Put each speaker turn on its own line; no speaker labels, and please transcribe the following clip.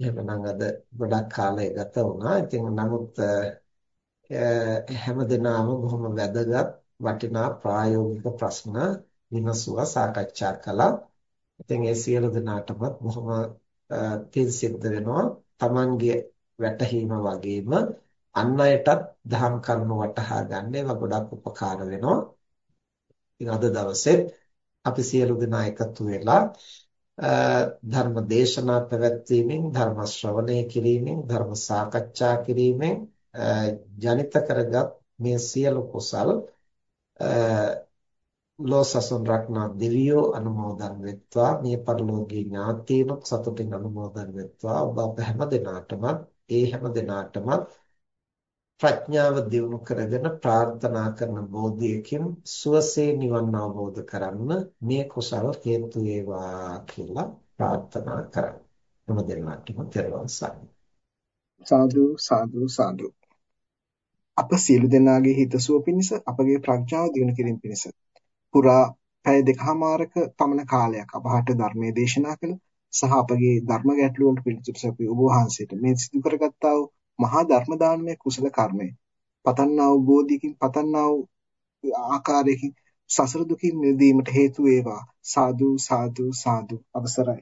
එහෙමනම් අද ගොඩක් කාලය ගත වුණා. ඉතින් නමුත් හැමදෙනාම බොහොම වැදගත් වටිනා ප්‍රායෝගික ප්‍රශ්න විමසුවා සාකච්ඡා කළා. ඉතින් ඒ සියලු දෙනාටම බොහොම පින් සිද්ධ වෙනවා. Tamanගේ වැටහීම වගේම අන් අයටත් දහම් කරුණු වටහා ගන්න ඒවා ගොඩක් උපකාර වෙනවා. ඉතින් අද දවසේ අපි සියලු දෙනා එකතු වෙලා ධර්ම දේශනා පැවැත්වීමෙන් ධර්ම ශ්‍රවණය කිරීමෙන් ධර්ම සාකච්ඡා කිරීමෙන් ජනිත කරගත් මේ සියලු කුසල් ලෝසසුන් රක්නා දෙවියෝ අනුමෝදන් වෙත්වා. මේ පරිලෝකීය ඥාතීනොත් සතුටින් අනුමෝදන් වෙත්වා. ඔබ අප හැම දිනාටම ඒ හැම දිනාටම ප්‍රඥාව දියුණු කරගෙන ප්‍රාර්ථනා කරන බෝධියකින් සුවසේ නිවන් අවබෝධ කරන්න මේ කුසල හේතු වේවා කියලා ප්‍රාර්ථනා කරමු. මොන දෙන්නාටම තෙරුවන් සරණයි.
සාදු සාදු සාදු. අප සියලු දෙනාගේ හිතසුව පිණිස අපගේ ප්‍රඥාව දියුණු කිරීම පිණිස පුරා පැය දෙකමාරක පමණ කාලයක් අපහට ධර්මයේ දේශනා කළ සහ අපගේ ධර්ම ගැටළු වලට පිළිතුරු සැපී ඔබ වහන්සේට මේ සිදු කරගත්තා වූ මහා ධර්ම දානමය කුසල කර්මය. පතන්නා වූ බෝධියකින් පතන්නා වූ ආකාරයකින් සසර දුකින් මිදීමට හේතු වේවා. සාදු සාදු සාදු. අවසරයි.